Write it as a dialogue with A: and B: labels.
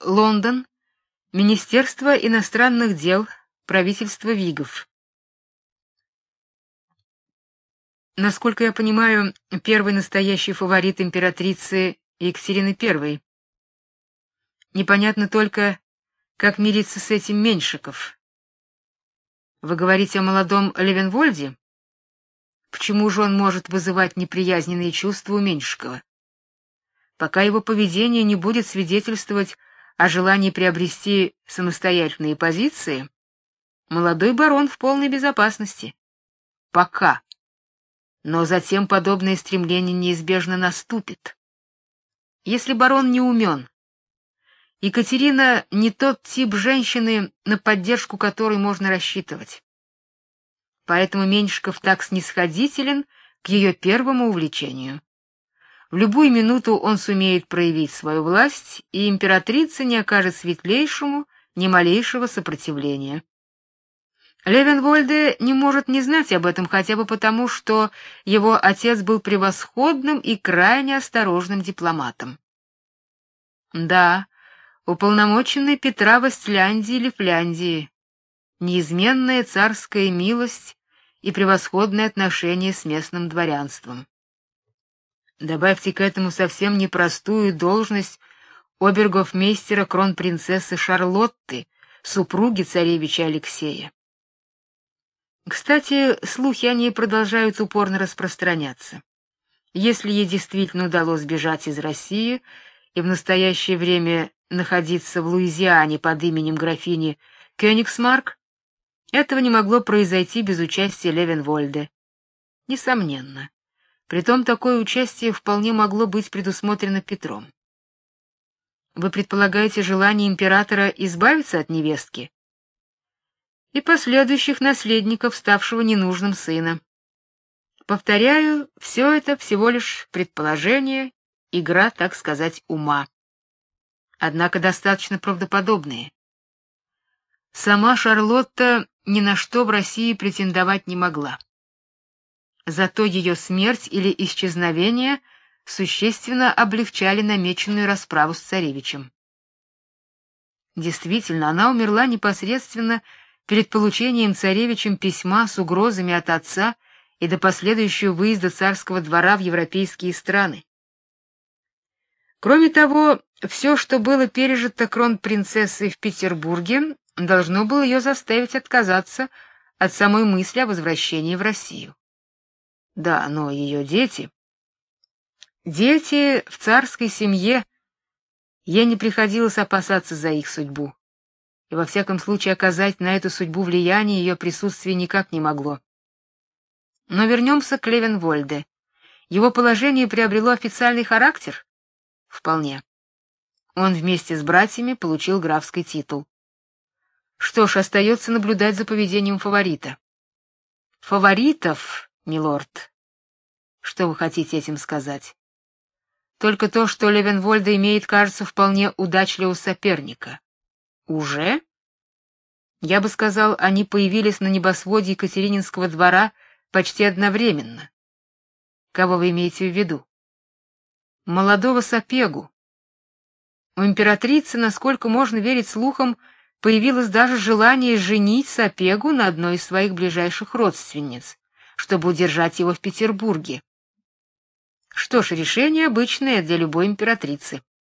A: Лондон. Министерство иностранных дел. Правительство Вигов. Насколько я понимаю, первый настоящий фаворит императрицы Екатерины I. Непонятно только, как мириться с этим Меньшиков. Вы говорите о молодом Левенвольде? Почему же он может вызывать неприязненные чувства у Меньшикова? Пока его поведение не будет свидетельствовать о желании приобрести самостоятельные позиции, молодой барон в полной безопасности. Пока но затем подобное стремление неизбежно наступит. Если барон не умен, Екатерина не тот тип женщины, на поддержку которой можно рассчитывать. Поэтому Меньшиков так снисходителен к ее первому увлечению. В любую минуту он сумеет проявить свою власть, и императрица не окажет светлейшему ни малейшего сопротивления. Левенвольде не может не знать об этом хотя бы потому, что его отец был превосходным и крайне осторожным дипломатом. Да, уполномоченный Петра в Истляндии или Фляндии, неизменная царская милость и превосходное отношение с местным дворянством. Добавьте к этому совсем непростую должность обергофмейстера кронпринцессы Шарлотты, супруги царевича Алексея. Кстати, слухи о ней продолжают упорно распространяться. Если ей действительно удалось сбежать из России и в настоящее время находиться в Луизиане под именем графини Кёнигсмарк, этого не могло произойти без участия Левенвольде. Несомненно. Притом такое участие вполне могло быть предусмотрено Петром. Вы предполагаете желание императора избавиться от невестки? и последующих наследников ставшего ненужным сына. Повторяю, все это всего лишь предположение, игра, так сказать, ума. Однако достаточно правдоподобные. Сама Шарлотта ни на что в России претендовать не могла. Зато ее смерть или исчезновение существенно облегчали намеченную расправу с царевичем. Действительно, она умерла непосредственно перед получением царевичем письма с угрозами от отца и до последующего выезда царского двора в европейские страны. Кроме того, все, что было пережито кронпринцессой в Петербурге, должно было ее заставить отказаться от самой мысли о возвращении в Россию. Да, но ее дети, дети в царской семье, ей не приходилось опасаться за их судьбу и во всяком случае оказать на эту судьбу влияние ее присутствие никак не могло. Но вернемся к Левенвольде. Его положение приобрело официальный характер? Вполне. Он вместе с братьями получил графский титул. Что ж, остается наблюдать за поведением фаворита. Фаворитов, милорд. Что вы хотите этим сказать? Только то, что Левенвольда имеет, кажется, вполне удачливого соперника. Уже? Я бы сказал, они появились на небосводе Екатерининского двора почти одновременно. Кого вы имеете в виду? Молодого Сапегу. У императрицы, насколько можно верить слухам, появилось даже желание женить Сапегу на одной из своих ближайших родственниц, чтобы удержать его в Петербурге. Что ж, решение обычное для любой императрицы.